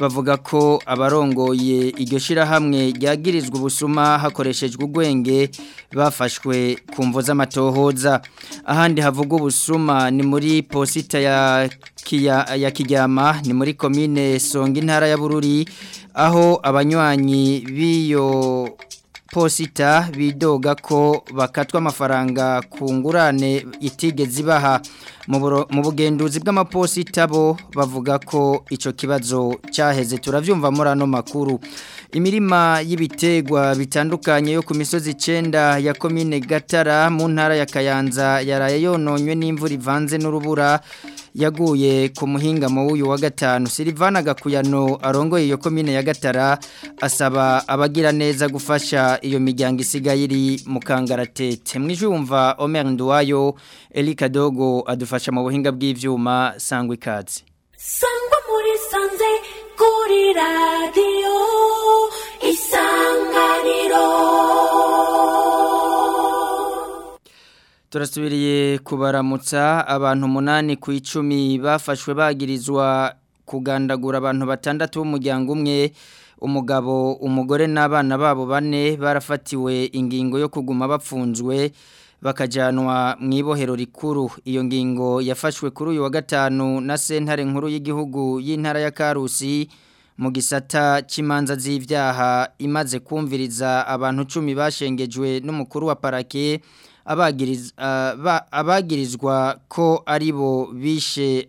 bavuga ko abarongoye iryo shyirahamwe ryagirizwa ubusuma hakoreshejwe ugwenge bafashwe ku mvo z'amatohoza ahandi havuga ubusuma ni muri posita ya kiya ya kijyama ni muri komine Songa intara ya Bururi aho abanywanyi biyo posita bidoga ko bakatwa amafaranga kungurane itige zibaha mu bugenduzi bw'amaposita bo bavuga ko icyo kibazo cyaheze turavyumva muri ano makuru imirima y'ibitegwa bitandukanye yo ku misozi icyenda ya komine gatara mu ntara ya kayanza yaraye yononywe n'imvura ivanze n'urubura yaguye ku muhingamo w'uyu wa gatanu Silvana Gakuyano arongoye iyo komine ya Gatara asaba abagira neza gufasha iyo miryango isigaye iri mu kangaratete mwijumva Omer Nduwayo Elika Dogo adufasha mu buhinga bw'ivyuma sangwa ikatsi Sangwa muri sanze kuri radio isanganiro turasubiriye kubaramutsa abantu umunani ku icumi bafashwe bagirizwa kugandagura abantu batandatu b'umuryango umwe umugabo umugore n'abana babo bane barafatiwe ingingo yo kuguma bapfunzwe bakajyanwa mu ibohero rikuru iyo ngingo yafashwe kuri uyu wa gatanu na sentare nkuru y'igihugu y'intara ya karusi mu gisata cy'imanza z'ibyaha imaze kumviriza abantu icumi bashengejwe n'umukuru wa parake abagirizwa ko aribo bishe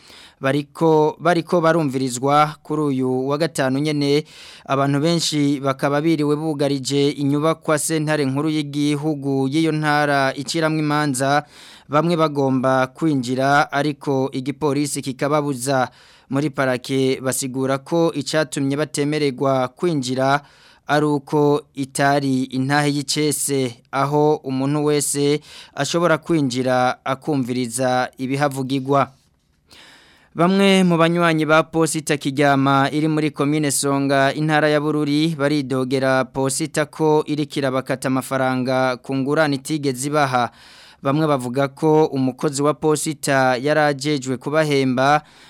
bariko bariko barumvirizwa kuri uyu wa gatanu nyene abantu benshi bakaba biriwe bugarije inyubakwa sentare nkuru y'igihugu y'iyo ntara iciramwe imanza bamwe bagomba kwinjira ariko igipolisi kikababuza muri parake basigura ko icatumye batemeregwa kwinjira ari uko itari intahe y'icese aho umuntu wese ashobora kwinjira akumviriza ibihavugirwa Bamwe mu banywanyi ba posita kijyama iri muri komine songa intara ya bururi baridogera posita ko irikira bakata amafaranga ku ngurane itigeze ibaha bamwe bavuga ko umukozi wa posita yarajejwe kubahemba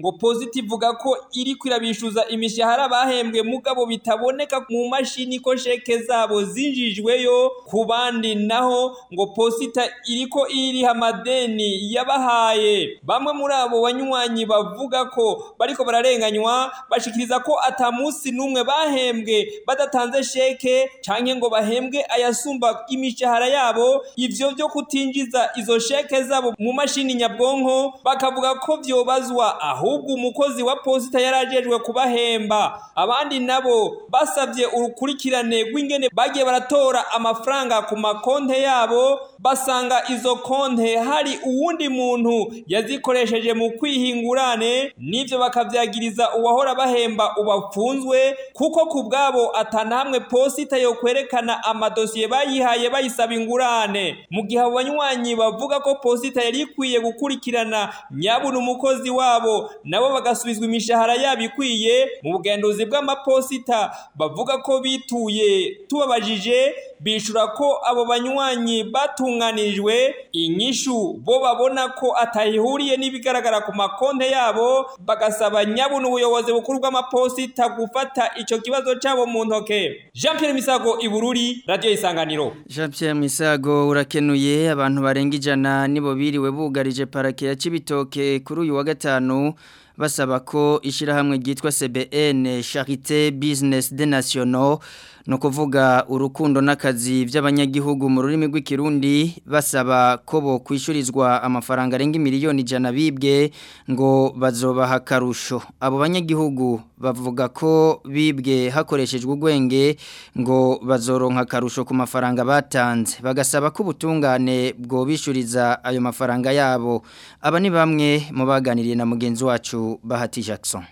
ngo Positive ivuga ko iri kwirabishuza imishahara bahembwe mugabo bitaboneka mu mashini ko sheke zabo zinjijweyo ku bandi naho ngo Posita iri ko iriha amadeni yabahaye bamwe muri abo banywanyi bavuga ko bariko bararenganywa bashikiriza ko atamunsi n'umwe bahembwe badatanze sheke canke ngo bahembwe ayasumba imishahara imishahara yabo ibyo byo kutinjiza izo sheke zabo mu mashini nyabwonko bakavuga ko byobazwa ahubwo umukozi wa posita yarajejwe kubahemba abandi nabo basabye urukurikirane rw'ingene bagiye baratora amafaranga ku makonte yabo basanga izo konte hari uwundi muntu yazikoresheje mu kwihingurane n'ibyo bakabyagiriza uwahora bahemba ubafunzwe kuko ku bwabo atanahamwe posita yo kwerekana amadosiye bayihaye bayisa asaba ingurane mu gihe abo banywanyi bavuga ko posita yari ikwiye gukurikirana nyabuna umukozi wabo nabo bagasubizwa imishahara yabo ikwiye mu bugenduzi bw'amaposita bavuga ko bituye tubabajije bishura ko abo banywanyi batunganijwe inyishu bo babona ko atayihuriye n'ibigaragara ku makonte yabo bagasaba nyabuna ubuyobozi bukuru bw'amaposita gufata icyo kibazo cyabo mu ntoke jean Pierre Misago ibururi radiyo isanganiro jean Pierre Misago urakenuye abantu barenga ijana nibo biriwe bugarije parake ya Cibitoke kuri uyu wa gatanu basaba ko ishyirahamwe ryitwa CBN Charité Business de nationaux. ni urukundo n'akazi by'abanyagihugu mu rurimi rw'ikirundi basaba ko bo kwishyurizwa amafaranga arenga miliyoni ijana bibwe ngo bazobaha akarusho abo banyagihugu bavuga ko bibwe hakoreshejwe ubwenge ngo bazoronka akarusho ku mafaranga batanze bagasaba ko ubutungane bwobishyuriza ayo mafaranga yabo aba ni bamwe mu baganiriye na mugenzi wacu bahati jackson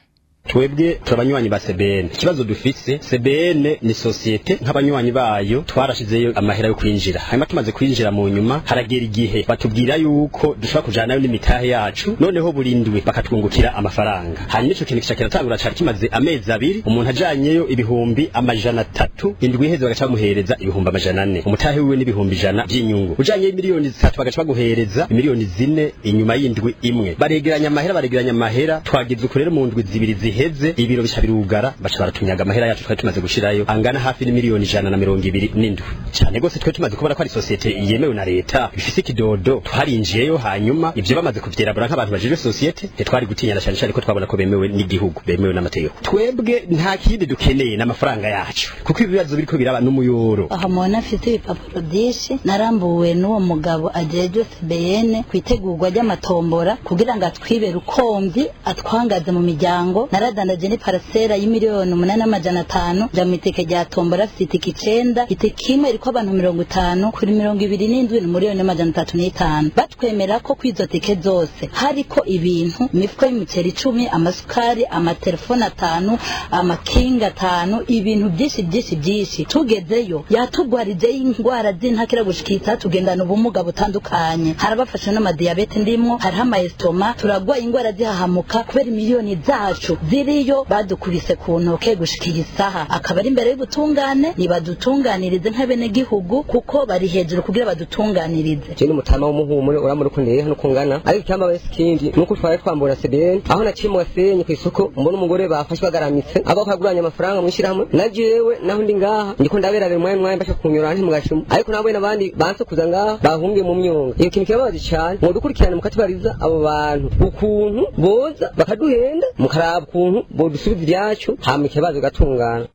twebwe turabanywanyi ba sebene ikibazo dufise sebene ni sosiyete nk'abanywanyi bayo twarashizeyo amahera yo kwinjira hanyuma tumaze kwinjira mu nyuma haragera igihe batubwira yuko dushobora kujanayo n'imitahe yacu noneho burindwi bakatwungukira amafaranga hanyuma ico kintu kica kiratangura cari kimaze amezi abiri umuntu ajanyeyo ibihumbi amajana atatu indwi iheze bagaca bamuhereza ibihumbi amajana ane umutahe wiwe n'ibihumbi ijana by’inyungu ujanyeyo miliyoni zitatu bagaca baguhereza miliyoni zine inyuma y'indwi imwe baregeranya amahera baregeranya amahera twagize uko mu ndwi zibiri zihe biheze ibiro bisha birugara baca baratunyaga amahera yacu twari tumaze gushirayo angana hafi ni miliyoni ijana na mirongo ibiri n'indwi cyane gose twari tumaze kubara ko ari sosiyete yemewe na leta bifise ikidodo twarinjiyeyo hanyuma ibyo bamaze kuvyerabura nk'abantu bajejwe sosiyete ntitwari gutinyana cyane cyane ko twabona ko bemewe n'igihugu bemewe n'amategeko twebwe nta kindi dukeneye n'amafaranga yacu kuko ibibazo biriko biraba n'umuyoro aha mubona afite ibipapuro byinshi narambuwe n'uwo mugabo ajejwe cbn kwitegurwa ry'amatombora kugira ngo atwibere ukomvyi atwangaze mu miryango nara badandaje parasera y'imiliyoni umunani n'amajana atanu njya miteke rya tombora afite itike icenda itike imwe iriko abantu mirongo itanu kuri mirongo ibiri n'indwi miliyoni n'amajana atatu n'itanu batwemera ko kwizo tike zose hariko ibintu imifuko y'imiceri icumi amasukari amatelefone atanu amakinga atanu ibintu byinshi byinshi byinshi tugezeyo yatugwarije indwara z'intakira gushika tugendana ubumuga butandukanye harabafasha n'amadiyabete ndimo hariho amayesitoma turagwaye indwara zihahamuka kubera miliyoni zacu ziriyo badukubise ku ntoke gushika iyi akaba ari imbere y'ubutungane nibadutunganirize nk'abenegihugu kuko bari hejuru kugira badutunganirize je n'umutama w'umuhumuro uramurukundira rero nuko ariko icyambaye sikindi nuko twari twambura CDN aho naciye mu basenyi ku isoko mbona umugore bafashwe agaramitse abo kaguranya amafaranga mwishirahamwe na jewe naho ndi ngaha ndiko ndaberabera mwaye mwaye mbasha kunyura nti ariko nabwe nabandi banse kuza ngaha bahungiye mu myonga iyo kintu kirababaje cyane mwodukurikirana mukatubariza abo bantu ukuntu boza bakaduhenda mukaraba ukuntu bodusubiza ibyacu hama ikibazo gatungana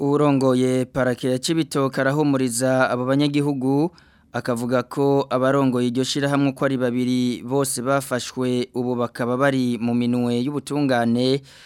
urongoye parake ya arahumuriza aba banyagihugu akavuga ko abarongo iryo shyirahamwe uko ari babiri bose bafashwe ubu bakaba bari mu minwe y'ubutungane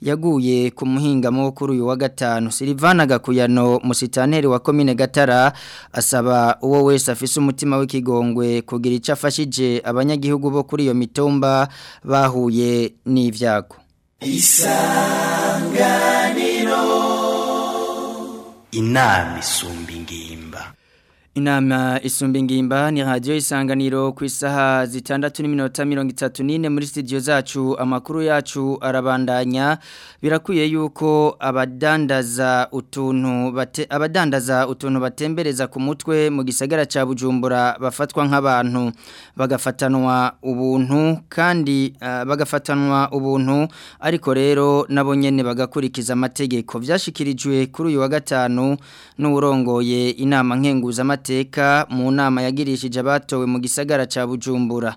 yaguye ku muhingamo kuri uyu wa gatanu Silvana Gakuyano musitaneri wa komine Gatara asaba uwo wese afise umutima w'ikigongwe kugira icyo afashije abanyagihugu bo kuri iyo mitumba bahuye n'ibyago isanganiro inama isumba Inama isumba ni radio isanganiro ku isaha zitandatu n'iminota mirongo itatu n'ine muri studio zacu amakuru yacu arabandanya birakwiye yuko abadandaza utuntu bate, abadandaza utuntu batembereza ku mutwe mu gisagara ca Bujumbura bafatwa nk'abantu bagafatanwa ubuntu kandi uh, bagafatanwa ubuntu ariko rero nabo nyene bagakurikiza amategeko vyashikirijwe kuri uyu wa gatanu n'urongoye inama nkenguza amategeko mateka mu nama yagirishije abatowe mu gisagara ca Bujumbura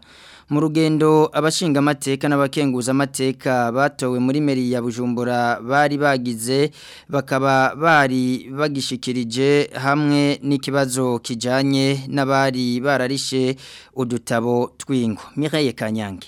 mu rugendo abashinga amateka n'abakenguza amateka batowe muri meri ya Bujumbura bari bagize bakaba bari bagishikirije hamwe n'ikibazo kijanye n'abari bararishe udutabo twingo Mireille Kanyange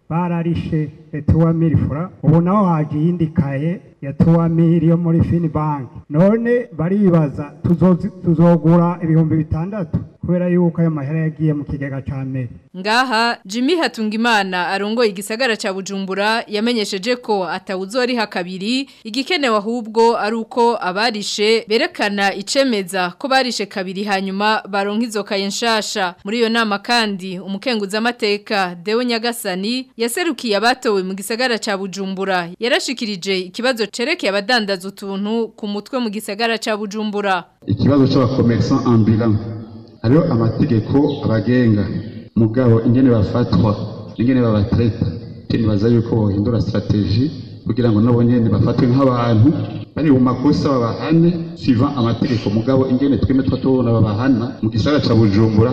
bararishe tuwamiri fura ubu naho haje iyindi kaye ya tuwamiri yo muri fini banki none baribaza tuzogura ibihumbi bitandatu kubera yuko ayo mahera yagiye mu kigega cya mbere ngaha jimmy hatungimana arongoye igisagara cya bujumbura yamenyesheje ko ari hakabiri igikenewe ahubwo ari uko abarishe berekana icemeza ko barishe kabiri hanyuma baronka izoka kaye nshasha muri iyo nama kandi umukenguzamateka dewe nyagasani yaserukiye abatowe mu gisagara cya bujumbura yarashikirije ikibazo cerekeye abadandaza utuntu ku mutwe mu gisagara cya bujumbura ikibazo cy'abakomerisa ambulanse hariho amategeko abagenga mugabo ingene bafatwa ingene babatreta nibaza yuko bohindura strategie kugira ngo nabo nyene bafatwe nk'abantu bari mu makosa babahane siva amategeko mugabo ingene tweme twatubona babahana mu gisagara ca bujumbura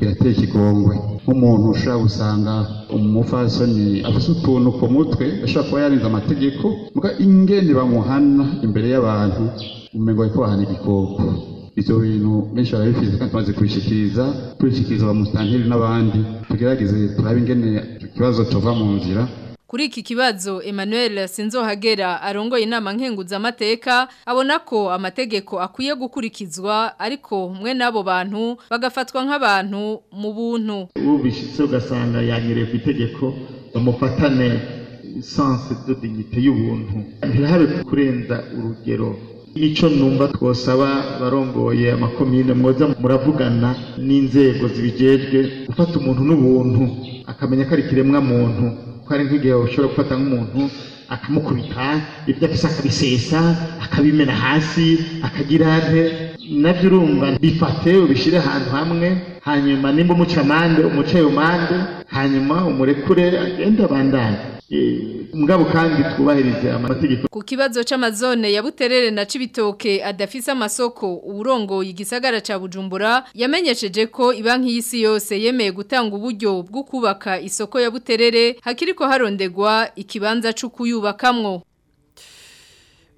birateye ikigongwe nk'umuntu ushobora gusanga umufasoni afise utuntu ku mutwe ashobora kuba yarenze amategeko muga ingene bamuhana imbere y'abantu umengo bariko bahana igikoko ibyo bintu benshi barabifize kandi tumaze kubishyikiriza tubishyikiriza abamutanteri n'abandi tugerageze turabe ingene ikibazo tuva mu nzira Kuri iki kibazo Emmanuel Sinzohagera arongoye inama nkenguzamateka abona ko amategeko akwiye gukurikizwa ariko mwe n'abo bantu bagafatwa nk'abantu mu buntu ubishyitse ugasanga yanyereye ku itegeko bamufatane sanse de dignité y'ubuntu ntihabe kurenza urugero icyo numva twosaba barongoye amakomine mwoza muravugana n'inzego zibijejwe gufata umuntu n'ubuntu akamenya ko ari ikiremwa muntu ko ari nk'igihe ushobora gufata nk'umuntu akamukubita ibyo afise akabisesa akabimena hasi akagira ante nabyo urumva bifate ubishyire ahantu hamwe hanyuma nimba umuca amande hanyuma umurekure agende abandanye Eh, mugabo kandi twubahirize amategeko ku kibazo c'amazone ya Buterere na Cibitoke adafisa amasoko urongoye igisagara ca Bujumbura yamenyesheje ko ibanki y'isi yose yemeye gutanga uburyo bwo kubaka isoko ya Buterere hakiriko harondegwa ikibanza cyo kuyubakamwo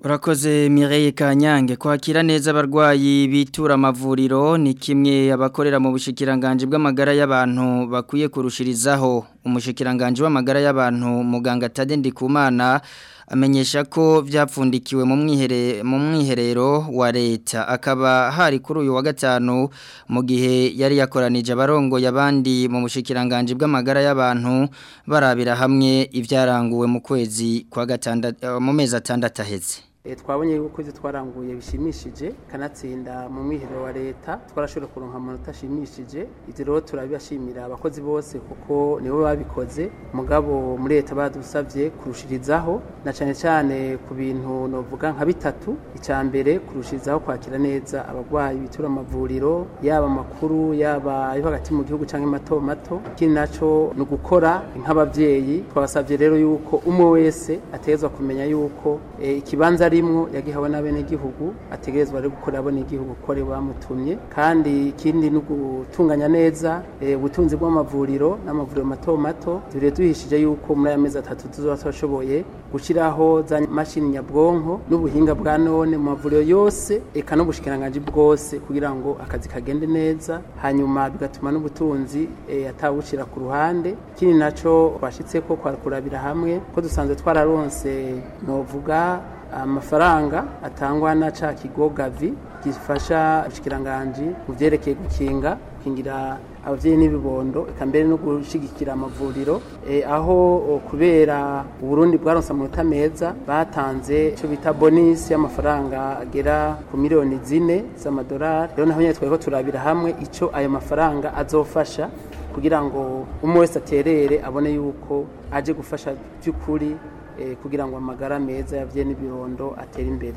Urakoze Mireille Kanyange kwakira neza abarwayi bitura amavuriro ni kimwe abakorera mu bushikiranganje bw'amagara y'abantu bakwiye kurushirizaho umushyikiranganje w'amagara y'abantu muganga atade ndikumana amenyesha ko byapfundikiwe mu mu mwiherero wa leta akaba hari kuri uyu wa gatanu mu gihe yari yakoranije abarongoye abandi mu bushikiranganje bw'amagara y'abantu barabira hamwe ibyaranguwe mu kwezi kwa gatandatu mu mezi atandatu aheze Eh, twabonye yuko izo twaranguye bishimishije kanatsinda mu mwihero wa leta twarashobora kuronka amanota ashimishije ibyo rero turabibashimira abakozi bose kuko ni nibo babikoze mugabo muri leta badusabye kurushirizaho na cyane cyane ku bintu novuga nka bitatu icya mbere kurushirizaho kwakira neza abarwayi bitura amavuriro yaba amakuru yaba ayo hagati mu gihugu cyangwa mato mato ikindi nacyo ni ugukora nk'ababyeyi twabasabye rero yuko umwe wese ategerezwa kumenya yuko eh, ikibanza arimo yagihawe n'abenegihugu ategerezwa ari gukora abenegihugu ko ari bamutumye kandi ikindi ni ugutunganya neza eh, ubutunzi bw'amavuriro n'amavuriro mato mato turi duhishije yuko muri aya mezi atatu tuzaba twashoboye gushyiraho za mashini nyabwonko n'ubuhinga bwa none mu mavuriro yose eka n'ubushikiranganje bwose kugira ngo akazi kagende neza hanyuma bigatuma n'ubutunzi eh, atawucira ku ruhande ikindi nacyo twashyitse ko kwakurabira hamwe ko dusanzwe twararonse novuga amafaranga atangwa na cya kigo gavi gifasha ubushyikiranganji mu byerekeye gukinga gukingira ababyeyi n'ibibondo eka mbere no gushyigikira amavuriro e, aho kubera uburundi bwaronse amanota meza batanze icyo bita bonisi y'amafaranga agera ku miliyoni zine z'amadolari rero naho nyine twari turabira hamwe icyo ayo mafaranga azofasha kugira ngo umwe wese aterere abone yuko aje gufasha by'ukuri Eh, kugira ngo amagara meza ya n’ibihondo birondo atere imbere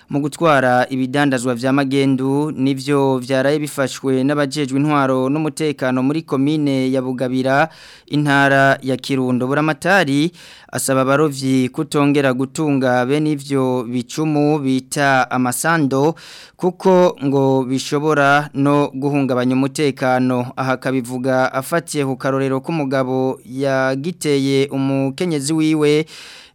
mu gutwara ibidandazwa vya magendu nivyo vyaraye bifashwe n'abajejwe intwaro n'umutekano muri komine ya Bugabira intara ya Kirundo buramatari asaba barovyi kutongera gutunga bene ivyo bicumu bita amasando kuko ngo bishobora no guhungabanya umutekano ahakabivuga kabivuga afatiye ku karorero k'umugabo yagiteye umukenyezi wiwe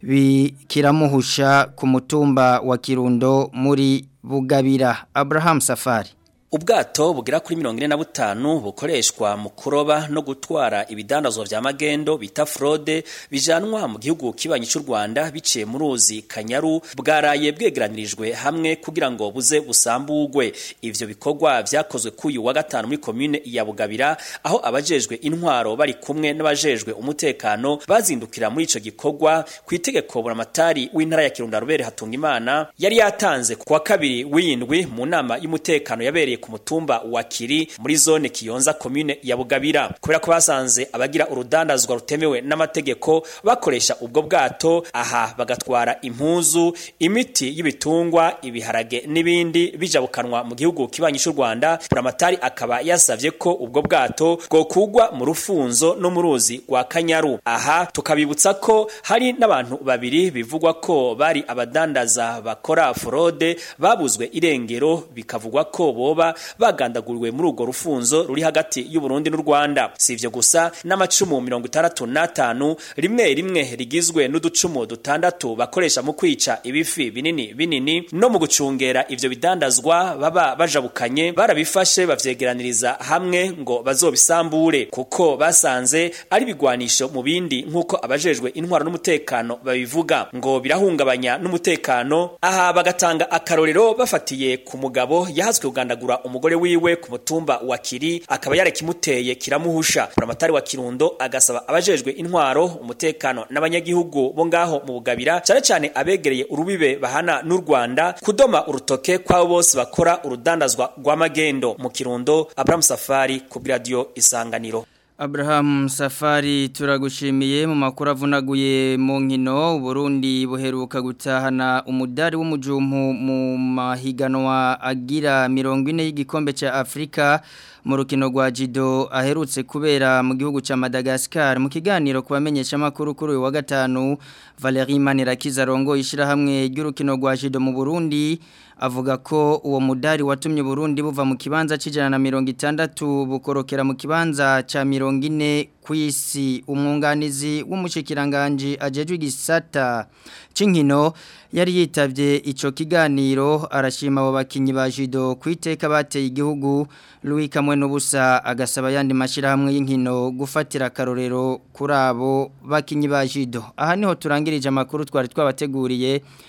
bikiramuhusha ku mutumba wa kirundo muri bugabira abraham safari ubwato bugera kuri mirongo ine na butanu bukoreshwa mu kuroba no gutwara ibidandazwa bya magendo bita fraude bijanwa mu gihugu kibanyi cy'u Rwanda biciye mu ruzi Kanyaru bwaraye bwegeranirijwe hamwe kugira ngo buze busambugwe ivyo bikorwa vyakozwe kuyu wa gatanu muri commune ya Bugabira aho abajejwe intwaro bari kumwe n'abajejwe umutekano bazindukira muri ico gikorwa ku itegeko buramatari w'intara ya Kirundo Rubere Hatunga Imana yari yatanze kuwa kabiri w'indwi mu nama y'umutekano yabereye baherereye ku mutumba wa Kiri muri zone Kiyonza commune ya Bugabira kubera ko basanze abagira urudandazwa rutemewe n'amategeko bakoresha ubwo bwato aha bagatwara impuzu imiti y'ibitungwa ibiharage n'ibindi bijabukanwa mu gihugu kibanye cy'u Rwanda Buramatari akaba yasabye ko ubwo bwato bwo kugwa mu rufunzo no mu ruzi rwa Kanyaru aha tukabibutsa ko hari n'abantu babiri bivugwa ko bari abadandaza bakora forode babuzwe irengero bikavugwa ko boba kuba bagandaguriwe muri urwo rufunzo ruri hagati y'u Burundi n'u Rwanda si ivyo gusa n'amacumu mirongo itandatu n'atanu rimwe rimwe rigizwe n'uducumu dutandatu bakoresha mu kwica ibifi binini binini no mu gucungera ibyo bidandazwa baba bajabukanye barabifashe babyegeraniriza hamwe ngo bazobisambure kuko basanze ari bigwanisho mu bindi nk'uko abajejwe intwaro n'umutekano babivuga ngo birahungabanya n'umutekano aha bagatanga akarorero bafatiye ku mugabo yahazwe kugandagura umugore wiwe ku mutumba wa Kiri akaba yarakimuteye kiramuhusha buramatari wa Kirundo agasaba abajejwe intwaro umutekano n'abanyagihugu bo ngaho mu Bugabira cyane cyane abegereye urubibe bahana n'u Rwanda kudoma urutoke kwabo bose bakora urudandazwa rw'amagendo mu Kirundo Abramu Safari ku Radio Isanganiro Abraham Safari turagushimiye mu makuru avunaguye mu nkino Burundi buheruka gutahana umudari w'umujumu mu mahiganwa agira mirongo ine y'igikombe cya Afurika mu rukino rwa Jido aherutse kubera mu gihugu cya Madagascar mu kiganiro kubamenyesha makuru kuri uyu wa gatanu Valerie Manirakiza rongo ishira hamwe ry'urukino rwa Jido mu Burundi avuga ko uwo mudari watumye Burundi buva mu kibanza cy'ijana na mirongo itandatu bukorokera mu kibanza cya mirongo ine ku isi umwunganizi w’umushikiranganji ajejwe igisata Chingino yari yitabye icyo kiganiro arashima abo bakinnyi ba jido ku iteka bateye igihugu Louis kamwe n'ubusa agasaba yandi mashyirahamwe y'inkino gufatira akarorero kuri abo bakinnyi ba jido aha niho turangirije amakuru twari twabateguriye